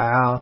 Wow.